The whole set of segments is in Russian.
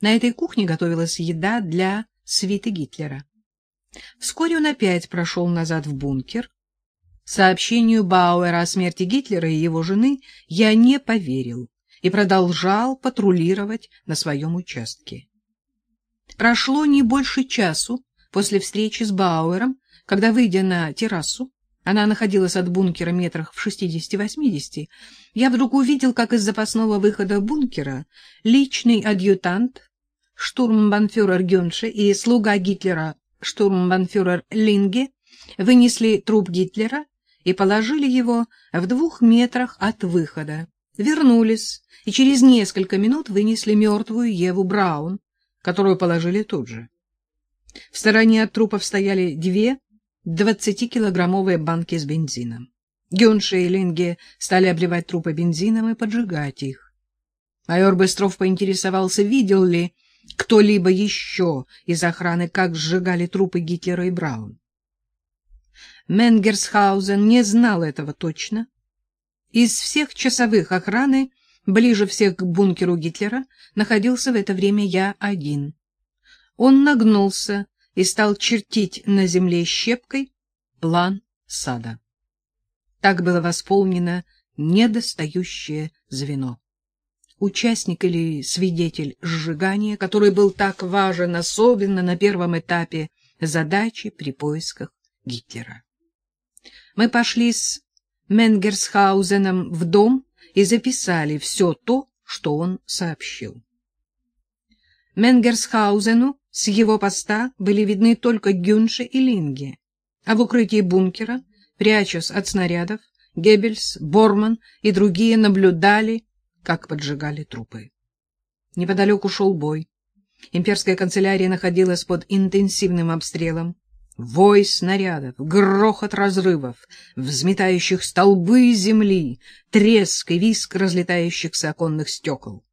На этой кухне готовилась еда для свиты Гитлера. Вскоре он опять прошел назад в бункер. Сообщению Бауэра о смерти Гитлера и его жены я не поверил и продолжал патрулировать на своем участке. Прошло не больше часу после встречи с Бауэром, когда, выйдя на террасу, она находилась от бункера метрах в 60-80, я вдруг увидел, как из запасного выхода бункера личный адъютант, штурмбанфюрер Гюнше и слуга Гитлера штурмбанфюрер Линге вынесли труп Гитлера и положили его в двух метрах от выхода. Вернулись и через несколько минут вынесли мертвую Еву Браун, которую положили тут же. В стороне от трупов стояли две двадцатикилограммовые банки с бензином. Гюнши и Линге стали обливать трупы бензином и поджигать их. Майор Быстров поинтересовался, видел ли кто-либо еще из охраны, как сжигали трупы Гитлера и Браун. Менгерсхаузен не знал этого точно. Из всех часовых охраны, ближе всех к бункеру Гитлера, находился в это время я один. Он нагнулся и стал чертить на земле щепкой план сада. Так было восполнено недостающее звено. Участник или свидетель сжигания, который был так важен, особенно на первом этапе задачи при поисках Гитлера. Мы пошли с Менгерсхаузеном в дом и записали все то, что он сообщил. Менгерсхаузену с его поста были видны только Гюнше и Линге, а в укрытии бункера, прячась от снарядов, Геббельс, Борман и другие наблюдали, как поджигали трупы. Неподалеку шел бой. Имперская канцелярия находилась под интенсивным обстрелом. Вой снарядов, грохот разрывов, взметающих столбы земли, треск и виск разлетающихся оконных стекол.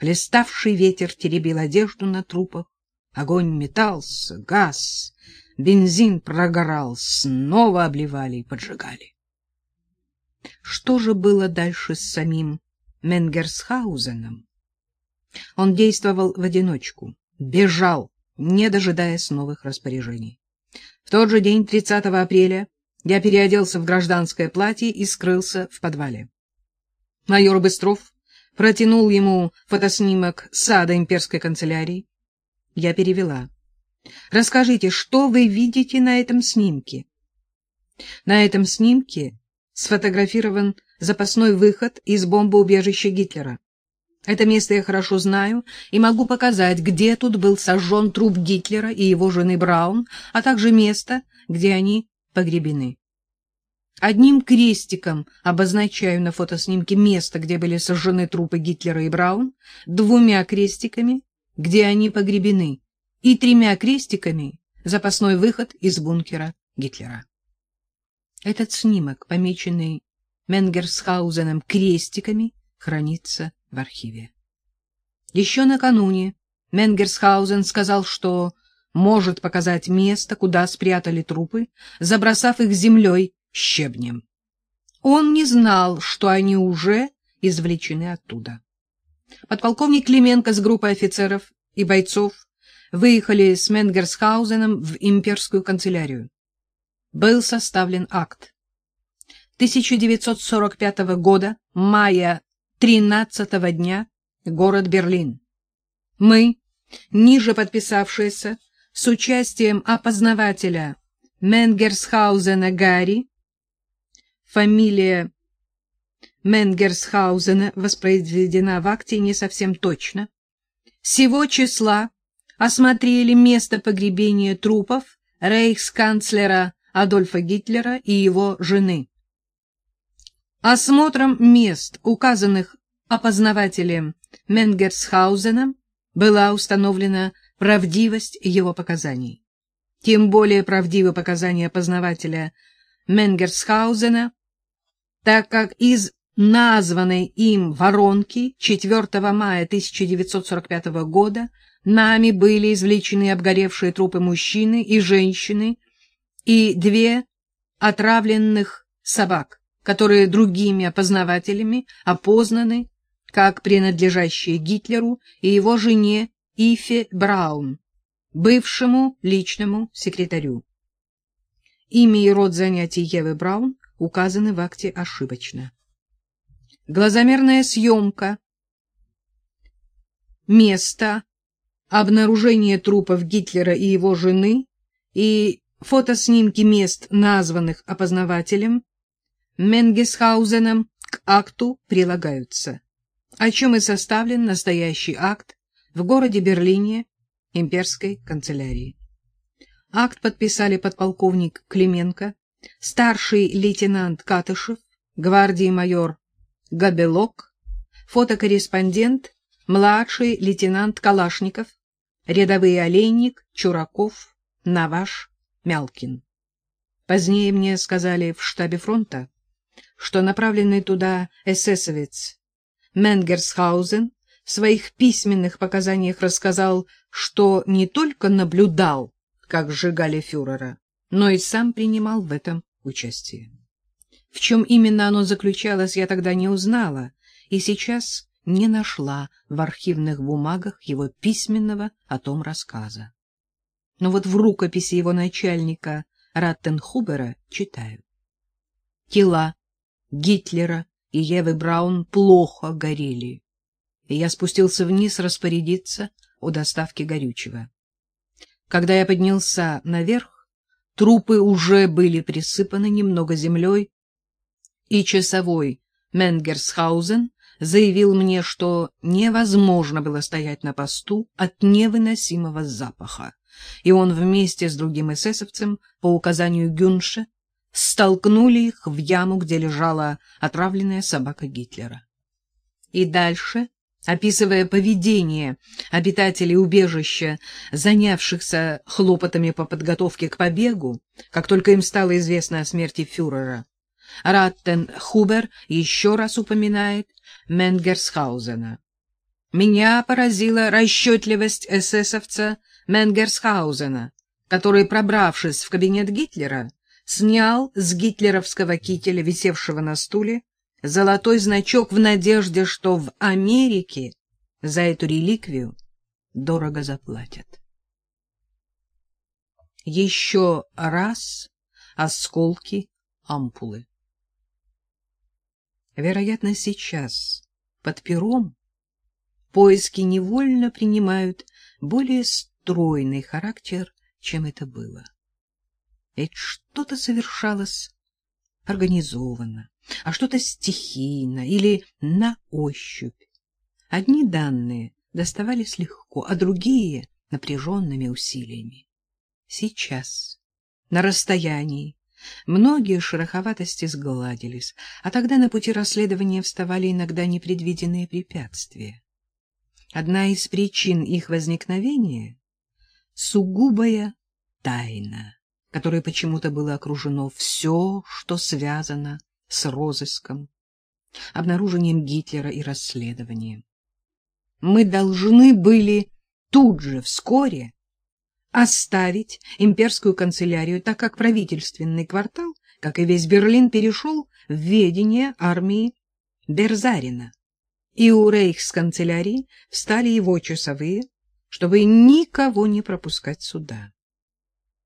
Листавший ветер теребил одежду на трупах, огонь метался, газ, бензин прогорал, снова обливали и поджигали. Что же было дальше с самим Менгерсхаузеном? Он действовал в одиночку, бежал, не дожидаясь новых распоряжений. В тот же день, 30 апреля, я переоделся в гражданское платье и скрылся в подвале. Майор Быстров протянул ему фотоснимок сада имперской канцелярии. Я перевела. «Расскажите, что вы видите на этом снимке?» На этом снимке сфотографирован запасной выход из бомбоубежища Гитлера. Это место я хорошо знаю и могу показать, где тут был сожжен труп Гитлера и его жены Браун, а также место, где они погребены. Одним крестиком обозначаю на фотоснимке место, где были сожжены трупы Гитлера и Браун, двумя крестиками, где они погребены, и тремя крестиками запасной выход из бункера Гитлера. Этот снимок, помеченный Менгерсхаузеном крестиками, хранится в архиве. Еще накануне Менгерсхаузен сказал, что может показать место, куда спрятали трупы, забросав их землей щебнем. Он не знал, что они уже извлечены оттуда. Подполковник Клименко с группой офицеров и бойцов выехали с Менгерсхаузеном в имперскую канцелярию. Был составлен акт. 1945 года, мая 13 дня, город Берлин. Мы, ниже подписавшиеся, с участием опознавателя Менгерсхаузена Гарри, фамилия Менгерсхаузена воспроизведена в акте не совсем точно, сего числа осмотрели место погребения трупов рейхсканцлера Адольфа Гитлера и его жены. Осмотром мест, указанных опознавателем Менгерсхаузеном, была установлена правдивость его показаний. Тем более правдивы показания опознавателя Менгерсхаузена, так как из названной им воронки 4 мая 1945 года нами были извлечены обгоревшие трупы мужчины и женщины и две отравленных собак которые другими опознавателями опознаны как принадлежащие Гитлеру и его жене Ифе Браун, бывшему личному секретарю. Имя и род занятий Евы Браун указаны в акте ошибочно. Глазомерная съемка. Место обнаружения трупов Гитлера и его жены и фотоснимки мест, названных опознавателем Менгесхаузеном, к акту прилагаются, о чем и составлен настоящий акт в городе Берлине имперской канцелярии. Акт подписали подполковник Клименко, старший лейтенант Катышев, гвардии майор Габелок, фотокорреспондент, младший лейтенант Калашников, рядовые Олейник, Чураков, Наваш, Мялкин. Позднее мне сказали в штабе фронта, что направленный туда эсэсовец Менгерсхаузен в своих письменных показаниях рассказал, что не только наблюдал как сжигали фюрера, но и сам принимал в этом участие. В чем именно оно заключалось, я тогда не узнала, и сейчас не нашла в архивных бумагах его письменного о том рассказа. Но вот в рукописи его начальника Раттенхубера читаю. Тела Гитлера и Евы Браун плохо горели, и я спустился вниз распорядиться о доставке горючего. Когда я поднялся наверх, трупы уже были присыпаны немного землей, и часовой Менгерсхаузен заявил мне, что невозможно было стоять на посту от невыносимого запаха, и он вместе с другим эсэсовцем по указанию Гюнше столкнули их в яму, где лежала отравленная собака Гитлера. И дальше описывая поведение обитателей убежища, занявшихся хлопотами по подготовке к побегу, как только им стало известно о смерти фюрера. Раттен Хубер еще раз упоминает Менгерсхаузена. Меня поразила расчетливость эсэсовца Менгерсхаузена, который, пробравшись в кабинет Гитлера, снял с гитлеровского кителя, висевшего на стуле, золотой значок в надежде, что в Америке за эту реликвию дорого заплатят. Еще раз осколки ампулы. Вероятно, сейчас под пером поиски невольно принимают более стройный характер, чем это было. Ведь что-то совершалось организованно, а что-то стихийно или на ощупь. Одни данные доставались легко, а другие — напряженными усилиями. Сейчас, на расстоянии, многие шероховатости сгладились, а тогда на пути расследования вставали иногда непредвиденные препятствия. Одна из причин их возникновения — сугубая тайна, которой почему-то было окружено все, что связано с розыском, обнаружением Гитлера и расследованием. Мы должны были тут же, вскоре, оставить имперскую канцелярию, так как правительственный квартал, как и весь Берлин, перешел в ведение армии Берзарина. И у рейхсканцелярии встали его часовые, чтобы никого не пропускать сюда.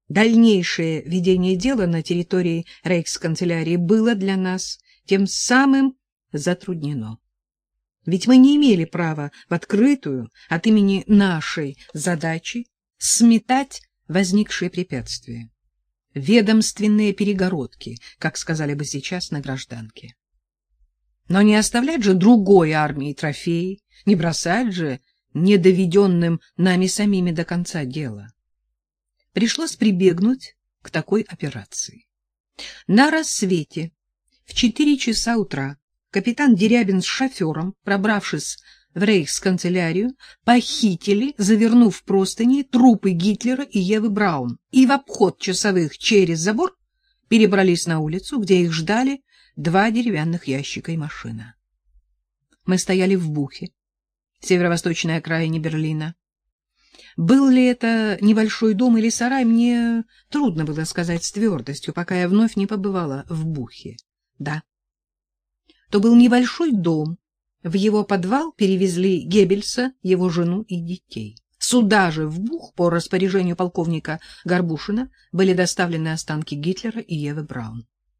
Дальнейшее ведение дела на территории рейхсканцелярии было для нас тем самым затруднено. Ведь мы не имели права в открытую от имени нашей задачи сметать возникшие препятствия. Ведомственные перегородки, как сказали бы сейчас на гражданке. Но не оставлять же другой армии трофеи, не бросать же недоведенным нами самими до конца дела пришлось прибегнуть к такой операции. На рассвете в четыре часа утра капитан Дерябин с шофером, пробравшись в рейхсканцелярию, похитили, завернув простыни, трупы Гитлера и Евы Браун и в обход часовых через забор перебрались на улицу, где их ждали два деревянных ящика и машина. Мы стояли в Бухе, северо-восточной окраине Берлина. Был ли это небольшой дом или сарай, мне трудно было сказать с твердостью, пока я вновь не побывала в Бухе. Да, то был небольшой дом. В его подвал перевезли Геббельса, его жену и детей. Сюда же, в Бух, по распоряжению полковника Горбушина, были доставлены останки Гитлера и Евы Браун.